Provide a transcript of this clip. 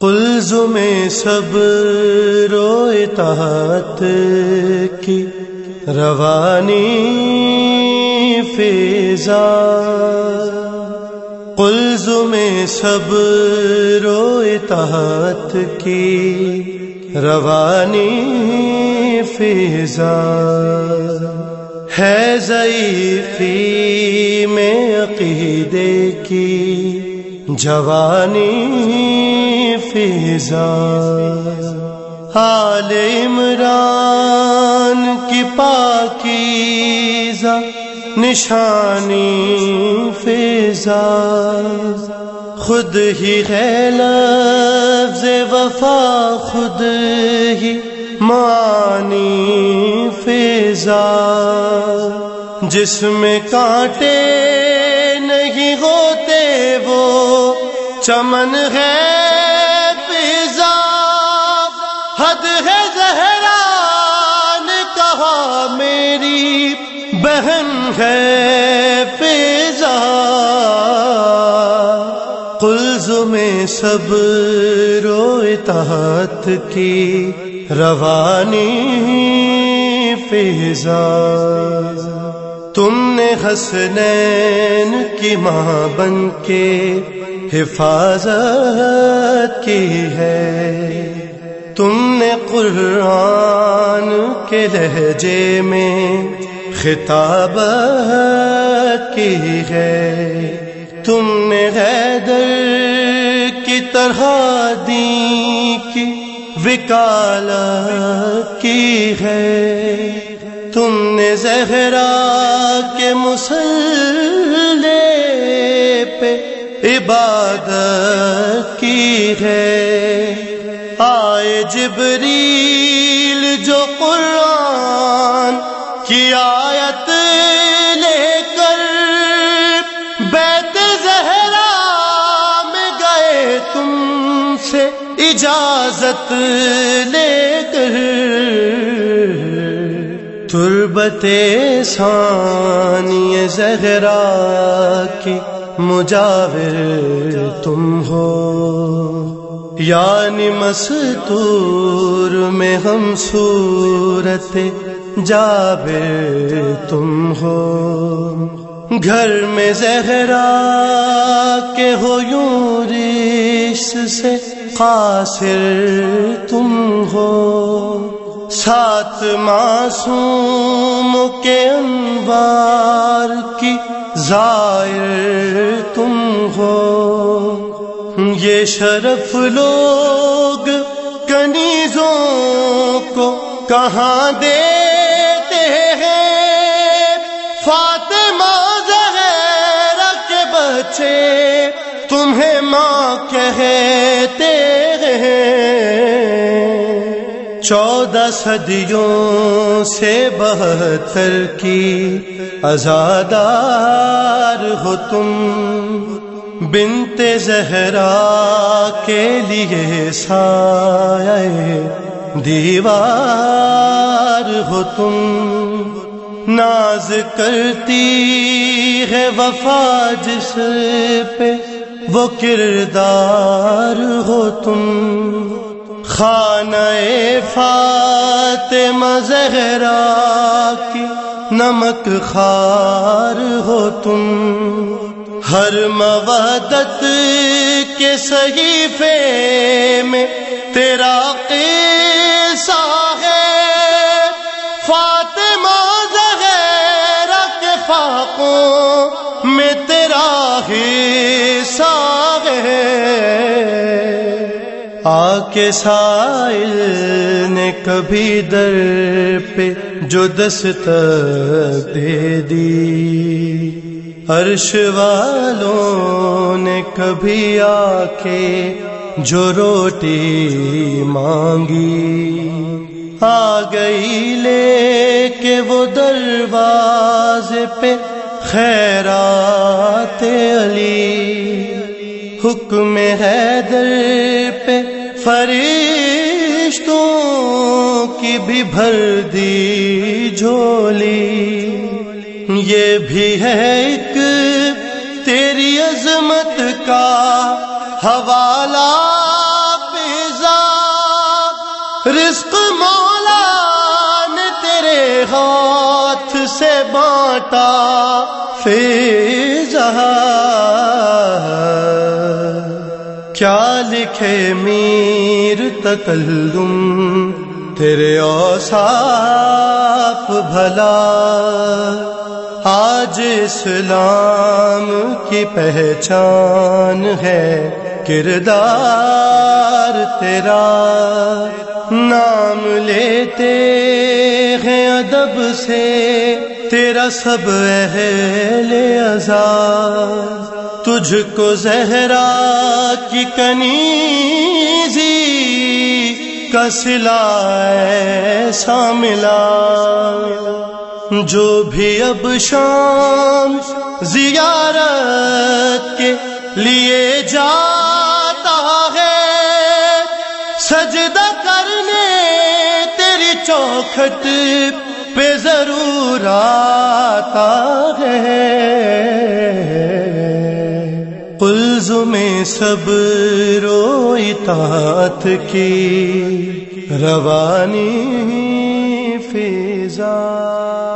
قلز میں سب روئے تحت کی روانی فیضا۔ قلز میں سب روئے تحت کی روانی فیضا۔ ہے ضعیفی میں عقیدے کی جوانی فیضا حال عمران کی پاکیزا نشانی فیضا خود ہی لفظ وفا، خود ہی مانی فیضا جس میں کانٹے نہیں ہوتے وہ چمن ہے بہن ہے پیزا۔ قلز میں سب روئے تحت کی روانی فیضا۔ تم نے حسنین کی ماں بن کے حفاظت کی ہے۔ تم نے قرآن کے لہجے میں خطاب کی ہے۔ تم نے حیدر کی طرح دی کی وکالت کی ہے۔ تم نے زہرا کے مسلے پہ عبادت کی ہے۔ آئے جبریل جو قرآن سے اجازت لے کر تربت ثانی زہرا کی مجاور تم ہو۔ یعنی مستور میں ہم صورت جابر تم ہو۔ گھر میں زہرا کے ہو یوں ریس سے قاصر تم ہو۔ سات معصوم کے انوار کی ظاہر تم ہو۔ یہ شرف لوگ کنیزوں کو کہاں دیتے ہیں؟ فاطمہ زہرا کے بچے تمہیں ماں کہتے چودہ صدیوں سے بہتر کی ازادار ہو تم بنت زہرا کے لیے سائے دیوار ہو تم ناز کرتی ہے وفا جس پہ وہ کردار ہو تم خانہ فاطمہ زہرا کی نمک خار ہو تم۔ ہر مودت کے صحیفے میں تیرا قیسہ آ کے سائل نے کبھی در پہ جو دست دے دی۔ عرش والوں نے کبھی آ کے جو روٹی مانگی۔ آ گئی لے کے وہ دروازے پہ خیرات علی۔ حکم حیدر پہ فرشتوں کی بھی بھر دی جھولی۔ یہ بھی ہے ایک تیری عظمت کا حوالہ پیزا رزق مولا نے تیرے ہاتھ سے بانٹا فیض لکھے میر تکلم، تیرے اوصاف بھلا۔ آج اسلام کی پہچان ہے، کردار تیرا۔ نام لیتے ہیں ادب سے، تیرا سب اہل ازا تجھ کو زہرا کی کنیزی کسلا ایسا ملا جو بھی اب شام زیارت کے لیے جاتا ہے، سجدہ کرنے تیری چوکھٹ پہ ضرور آتا میں سب رو اطاعت کی روانی فیضا